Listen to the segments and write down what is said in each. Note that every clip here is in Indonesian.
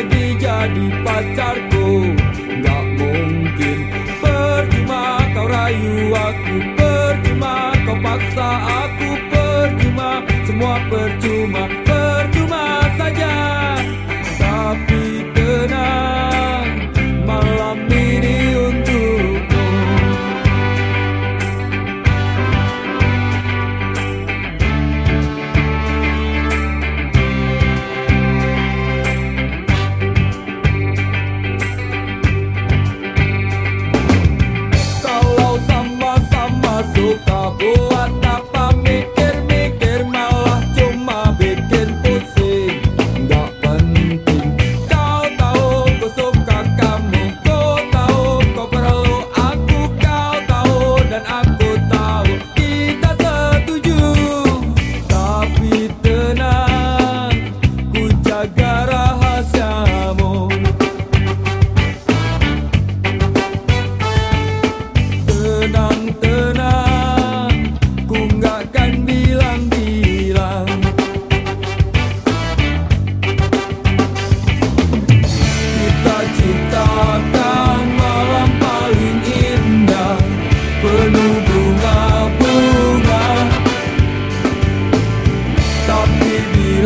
lagi jadi pacarku. Gak mungkin Percuma kau rayu aku Percuma kau paksa aku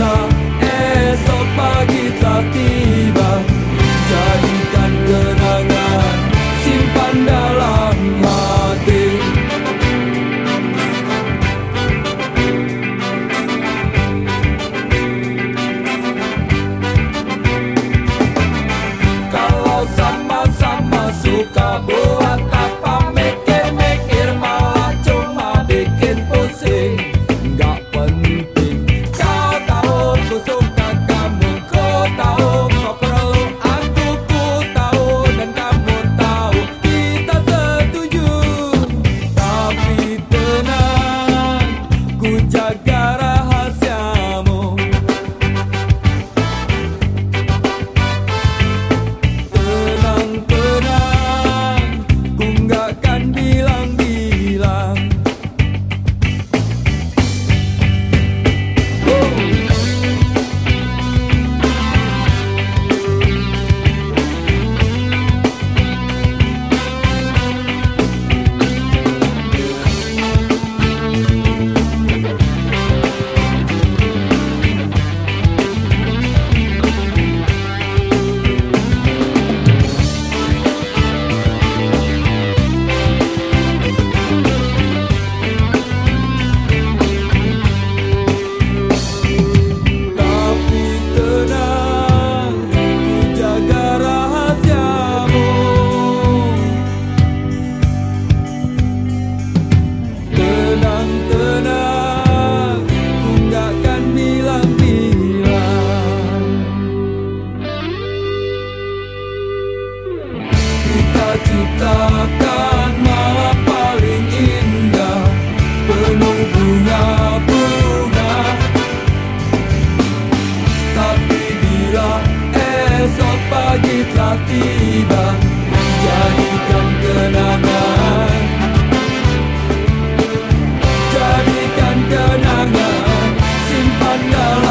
la, ez dut bakit latin kita malam paling indah. Penuh bunga-bunga. Tapi bila esok pagi telah tiba jadikan kenangan. Jadikan kenangan simpan dalam